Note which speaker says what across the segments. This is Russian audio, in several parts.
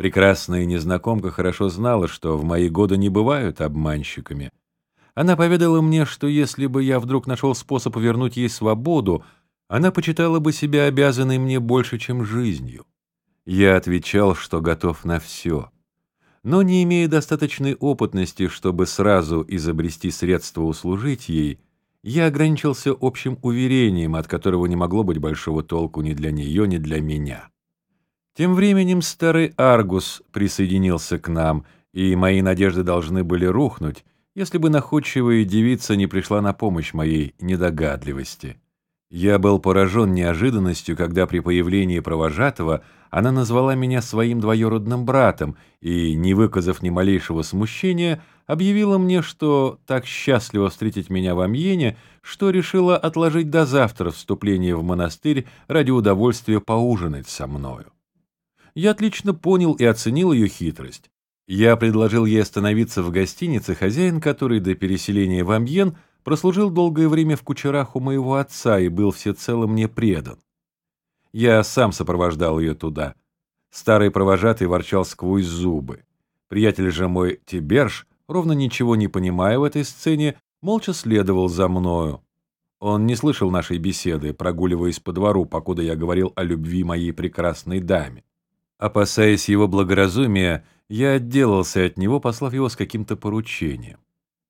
Speaker 1: Прекрасная незнакомка хорошо знала, что в мои годы не бывают обманщиками. Она поведала мне, что если бы я вдруг нашел способ вернуть ей свободу, она почитала бы себя обязанной мне больше, чем жизнью. Я отвечал, что готов на все. Но не имея достаточной опытности, чтобы сразу изобрести средства услужить ей, я ограничился общим уверением, от которого не могло быть большого толку ни для нее, ни для меня. Тем временем старый Аргус присоединился к нам, и мои надежды должны были рухнуть, если бы находчивая девица не пришла на помощь моей недогадливости. Я был поражен неожиданностью, когда при появлении провожатого она назвала меня своим двоюродным братом и, не выказав ни малейшего смущения, объявила мне, что так счастливо встретить меня в Амьене, что решила отложить до завтра вступление в монастырь ради удовольствия поужинать со мною. Я отлично понял и оценил ее хитрость. Я предложил ей остановиться в гостинице, хозяин которой до переселения в Амьен прослужил долгое время в кучерах у моего отца и был всецело мне предан. Я сам сопровождал ее туда. Старый провожатый ворчал сквозь зубы. Приятель же мой Тиберж, ровно ничего не понимая в этой сцене, молча следовал за мною. Он не слышал нашей беседы, прогуливаясь по двору, покуда я говорил о любви моей прекрасной даме. Опасаясь его благоразумия, я отделался от него, послав его с каким-то поручением.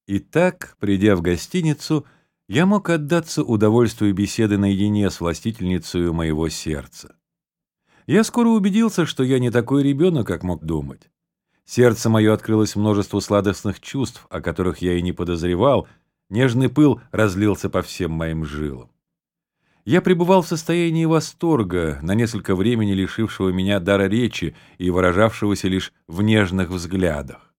Speaker 1: И так, придя в гостиницу, я мог отдаться удовольствию беседы наедине с властительницей моего сердца. Я скоро убедился, что я не такой ребенок, как мог думать. Сердце мое открылось множеству сладостных чувств, о которых я и не подозревал, нежный пыл разлился по всем моим жилам. Я пребывал в состоянии восторга, на несколько времени лишившего меня дара речи и выражавшегося лишь в нежных взглядах.